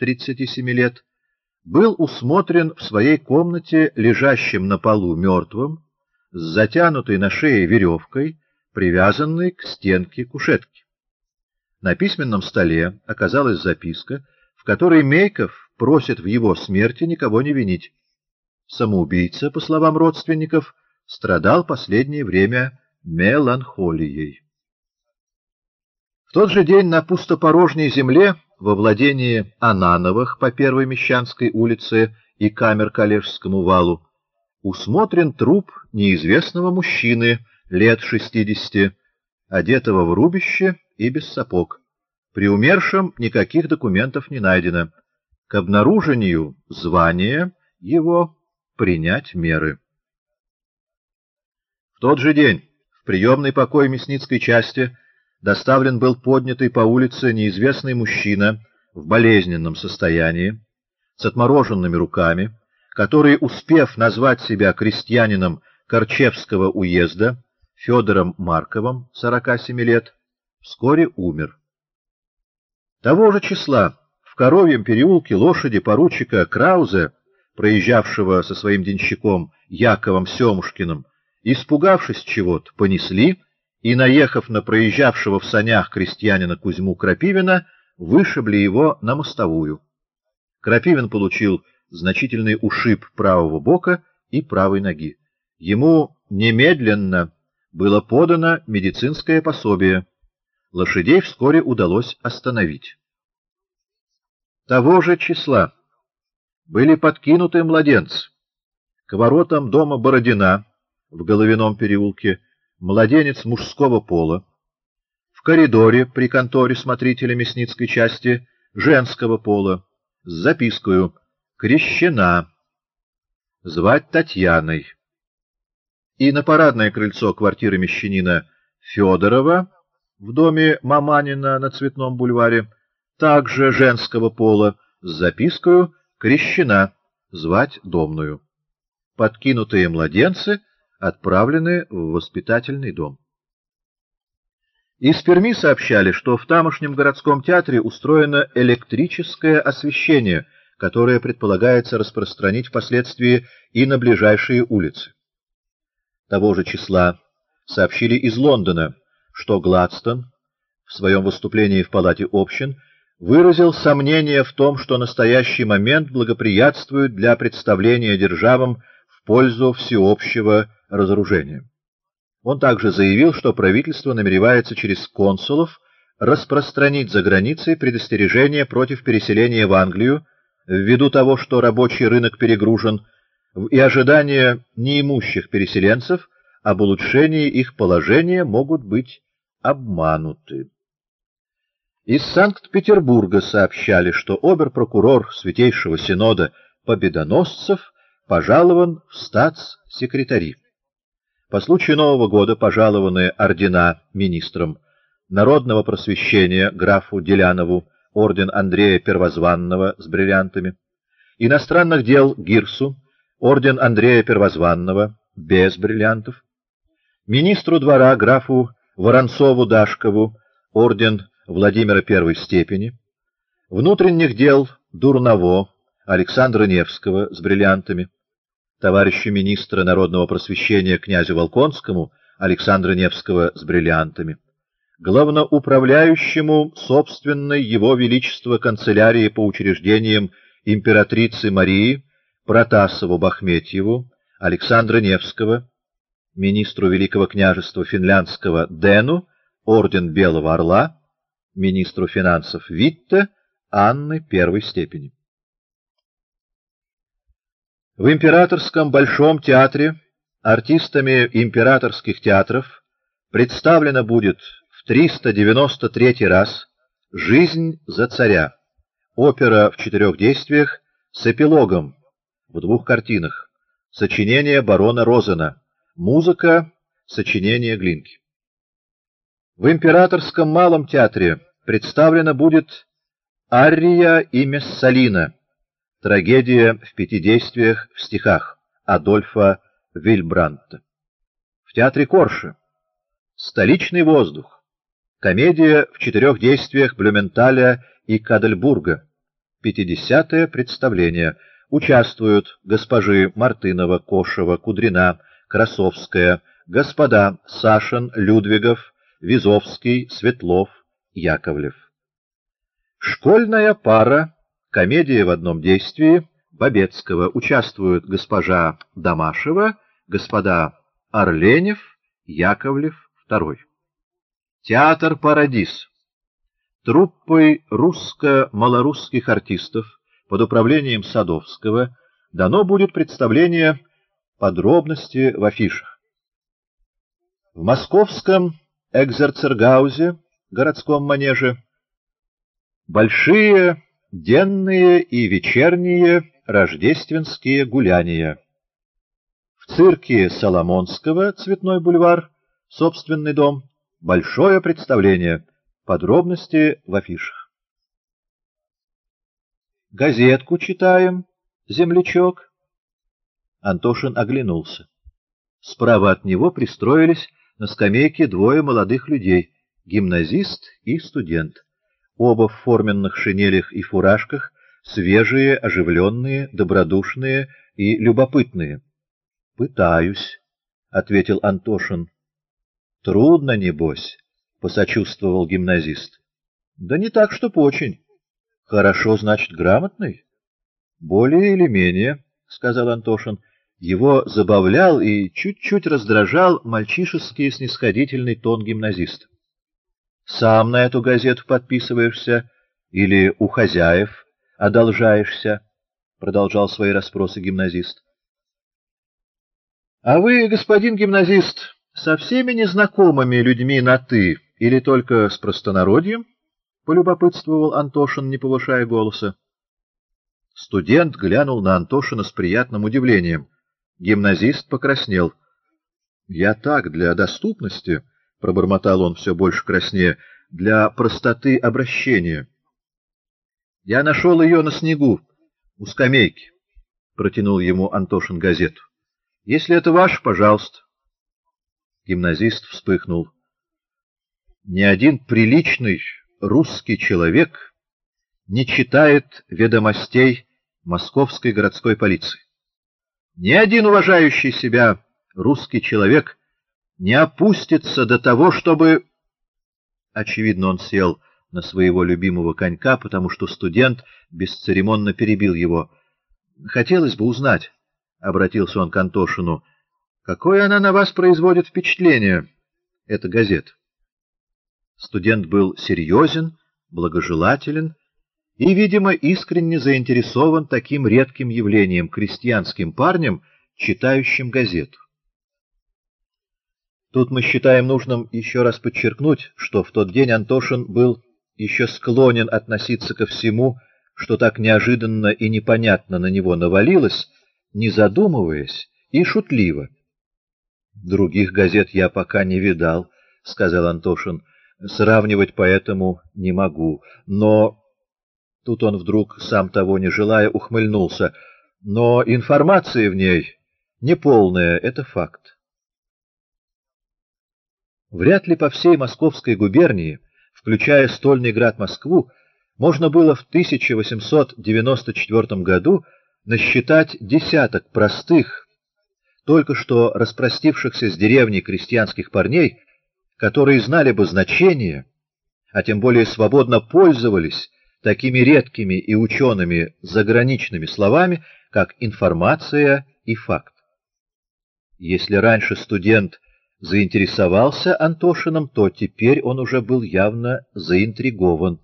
37 лет, был усмотрен в своей комнате лежащим на полу мертвым, с затянутой на шее веревкой, привязанной к стенке кушетки. На письменном столе оказалась записка, в которой Мейков просит в его смерти никого не винить. Самоубийца, по словам родственников, страдал последнее время меланхолией. В тот же день на пустопорожней земле во владении Анановых по Первой Мещанской улице и камер Калежскому валу усмотрен труп неизвестного мужчины лет шестидесяти, одетого в рубище и без сапог. При умершем никаких документов не найдено. К обнаружению звания его принять меры. В тот же день в приемный покой Мясницкой части доставлен был поднятый по улице неизвестный мужчина в болезненном состоянии, с отмороженными руками, который, успев назвать себя крестьянином Корчевского уезда, Федором Марковым, 47 лет, вскоре умер. Того же числа в Коровьем переулке лошади поручика Краузе, проезжавшего со своим денщиком Яковом Семушкиным, испугавшись чего-то, понесли и, наехав на проезжавшего в санях крестьянина Кузьму Крапивина, вышибли его на мостовую. Крапивин получил значительный ушиб правого бока и правой ноги. Ему немедленно было подано медицинское пособие. Лошадей вскоре удалось остановить. Того же числа были подкинуты младенцы. К воротам дома Бородина в Головином переулке младенец мужского пола, в коридоре при конторе смотрителя Мясницкой части женского пола с запиской «Крещена», звать Татьяной. И на парадное крыльцо квартиры мещанина Федорова в доме Маманина на Цветном бульваре, также женского пола, с запиской «Крещена», звать Домную. Подкинутые младенцы отправлены в воспитательный дом. Из Перми сообщали, что в тамошнем городском театре устроено электрическое освещение, которое предполагается распространить впоследствии и на ближайшие улицы того же числа сообщили из Лондона, что Гладстон в своем выступлении в Палате общин выразил сомнение в том, что настоящий момент благоприятствует для представления державам в пользу всеобщего разоружения. Он также заявил, что правительство намеревается через консулов распространить за границей предостережение против переселения в Англию ввиду того, что рабочий рынок перегружен, и ожидания неимущих переселенцев об улучшении их положения могут быть обмануты. Из Санкт-Петербурга сообщали, что обер-прокурор Святейшего Синода Победоносцев пожалован в статс-секретари. По случаю Нового года пожалованы ордена министрам народного просвещения графу Делянову, орден Андрея Первозванного с бриллиантами, иностранных дел Гирсу, орден Андрея Первозванного, без бриллиантов, министру двора графу Воронцову-Дашкову, орден Владимира первой степени, внутренних дел Дурново, Александра Невского с бриллиантами, товарищу министра народного просвещения князю Волконскому, Александра Невского с бриллиантами, главноуправляющему собственной его величества канцелярии по учреждениям императрицы Марии Протасову Бахметьеву, Александра Невского, министру Великого княжества финляндского Дену, орден Белого Орла, министру финансов Витте, Анны первой степени. В Императорском Большом театре артистами императорских театров представлена будет в 393 раз «Жизнь за царя», опера в четырех действиях с эпилогом в двух картинах. Сочинение барона Розена. Музыка. Сочинение Глинки. В Императорском малом театре представлена будет «Ария и Мессалина» трагедия в пяти действиях в стихах Адольфа Вильбрандта. В театре Корши «Столичный воздух» комедия в четырех действиях Блюменталя и Кадельбурга 50-е представление. Участвуют госпожи Мартынова, Кошева, Кудрина, Красовская, господа Сашин, Людвигов, Визовский, Светлов, Яковлев. Школьная пара, комедия в одном действии, Бабецкого. Участвуют госпожа Дамашева, господа Орленев, Яковлев, II. Театр «Парадис» труппой русско-малорусских артистов под управлением Садовского дано будет представление подробности в афишах. В московском Экзерцергаузе, городском манеже, большие денные и вечерние рождественские гуляния. В цирке Соломонского, Цветной бульвар, собственный дом, большое представление — Подробности в афишах. «Газетку читаем, землячок». Антошин оглянулся. Справа от него пристроились на скамейке двое молодых людей, гимназист и студент. Оба в форменных шинелях и фуражках, свежие, оживленные, добродушные и любопытные. — Пытаюсь, — ответил Антошин. — Трудно, небось. — посочувствовал гимназист. — Да не так, чтоб очень. — Хорошо, значит, грамотный? — Более или менее, — сказал Антошин. Его забавлял и чуть-чуть раздражал мальчишеский снисходительный тон гимназиста. — Сам на эту газету подписываешься или у хозяев одолжаешься? — продолжал свои расспросы гимназист. — А вы, господин гимназист, со всеми незнакомыми людьми на «ты» Или только с простонародьем? — полюбопытствовал Антошин, не повышая голоса. Студент глянул на Антошина с приятным удивлением. Гимназист покраснел. — Я так, для доступности, — пробормотал он все больше краснее, — для простоты обращения. — Я нашел ее на снегу, у скамейки, — протянул ему Антошин газету. — Если это ваш, пожалуйста. Гимназист вспыхнул. Ни один приличный русский человек не читает ведомостей московской городской полиции. Ни один уважающий себя русский человек не опустится до того, чтобы... Очевидно, он сел на своего любимого конька, потому что студент бесцеремонно перебил его. «Хотелось бы узнать», — обратился он к Антошину, — «какое она на вас производит впечатление, эта газета?» Студент был серьезен, благожелателен и, видимо, искренне заинтересован таким редким явлением крестьянским парнем, читающим газету. Тут мы считаем нужным еще раз подчеркнуть, что в тот день Антошин был еще склонен относиться ко всему, что так неожиданно и непонятно на него навалилось, не задумываясь и шутливо. «Других газет я пока не видал», — сказал Антошин, Сравнивать поэтому не могу. Но... Тут он вдруг, сам того не желая, ухмыльнулся. Но информация в ней неполная, это факт. Вряд ли по всей Московской губернии, включая стольный град Москву, можно было в 1894 году насчитать десяток простых, только что распростившихся с деревней крестьянских парней, которые знали бы значение, а тем более свободно пользовались такими редкими и учеными заграничными словами, как информация и факт. Если раньше студент заинтересовался Антошиным, то теперь он уже был явно заинтригован.